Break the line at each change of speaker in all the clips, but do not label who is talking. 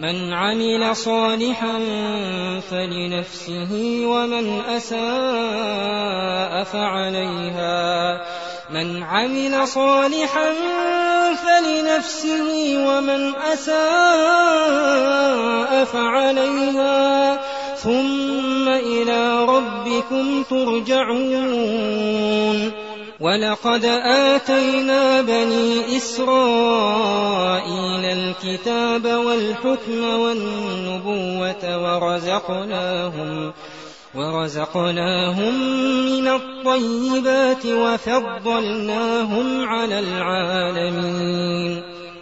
من عمل صالحا فلنفسه ومن أساء فعليها من عمل صالحا فلنفسه ومن أساء فعليها ثم إلى ربكم ترجعون ولقد آتينا بني إسرائيل الكتاب والحكم والنبوة ورزقناهم ورزقناهم من الطيبات وفضلناهم على العالمين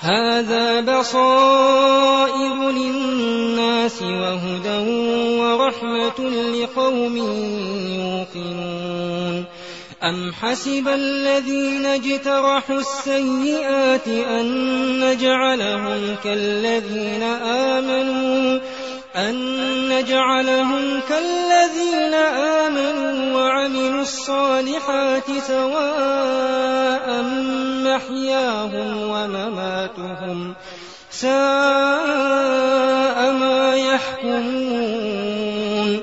هَٰذَا بَصَائِرُ لِلنَّاسِ وَهُدًى وَرَحْمَةٌ لِّقَوْمٍ يُوقِنُونَ أَمْ حَسِبَ الَّذِينَ اجْتَرَحُوا السَّيِّئَاتِ أَن نَّجْعَلَهُمْ كَالَّذِينَ آمَنُوا أن نجعلهم كالذين آمنوا وعملوا الصالحات سواء محياهم ومماتهم ساء ما يحكمون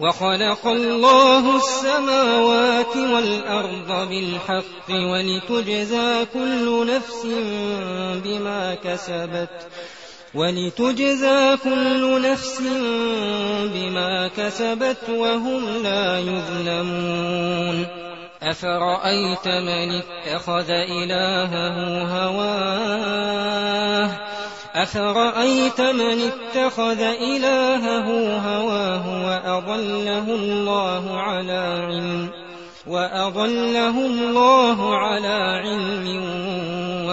وخلق الله السماوات والأرض بالحق ولتجزى كل نفس بما كسبت ولتجزى كل نفس بما كسبت وهم لا يظلمون أفرأيت من اتخذ إلهه هواه أفرأيت من اتخذ إلهه هواه وأضله الله على علم وأضله الله على علم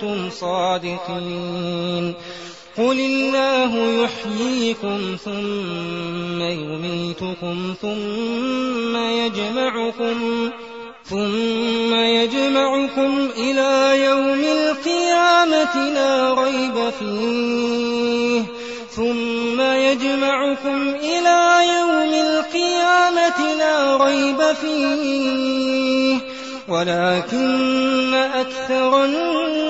كنتم صادقين قل الله يحييكم ثم يميتكم ثم يجمعكم ثم يجمعكم إلى يوم القيامة لا ريب فيه ثم يجمعكم إلى يوم القيامة لا ريب فيه ولكن أكثر الناس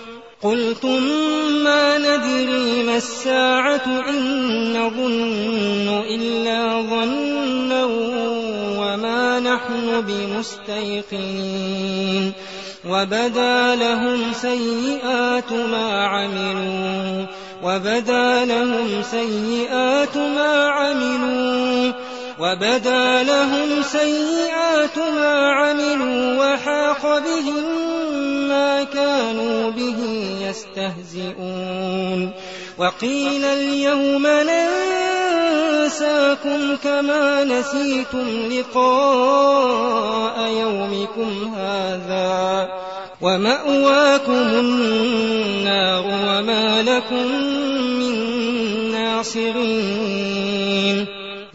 قلتم ما ندري ما الساعة إن نظن إلا ظنا وما نحن بمستيقنين وبدا لهم سيئات ما عملوا وبدا لهم سيئات ما عملوا وبدا لهم سيئات ما عملوا وحاق بهم وما كانوا به يستهزئون وقيل اليوم ننساكم كما نسيتم لقاء يومكم هذا ومأواكم النار وما لكم من ناصرين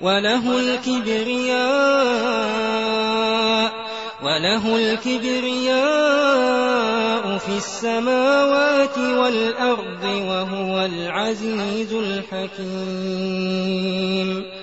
وله الكبرياء وله الكبرياء في السماوات والأرض وهو العزيز الحكيم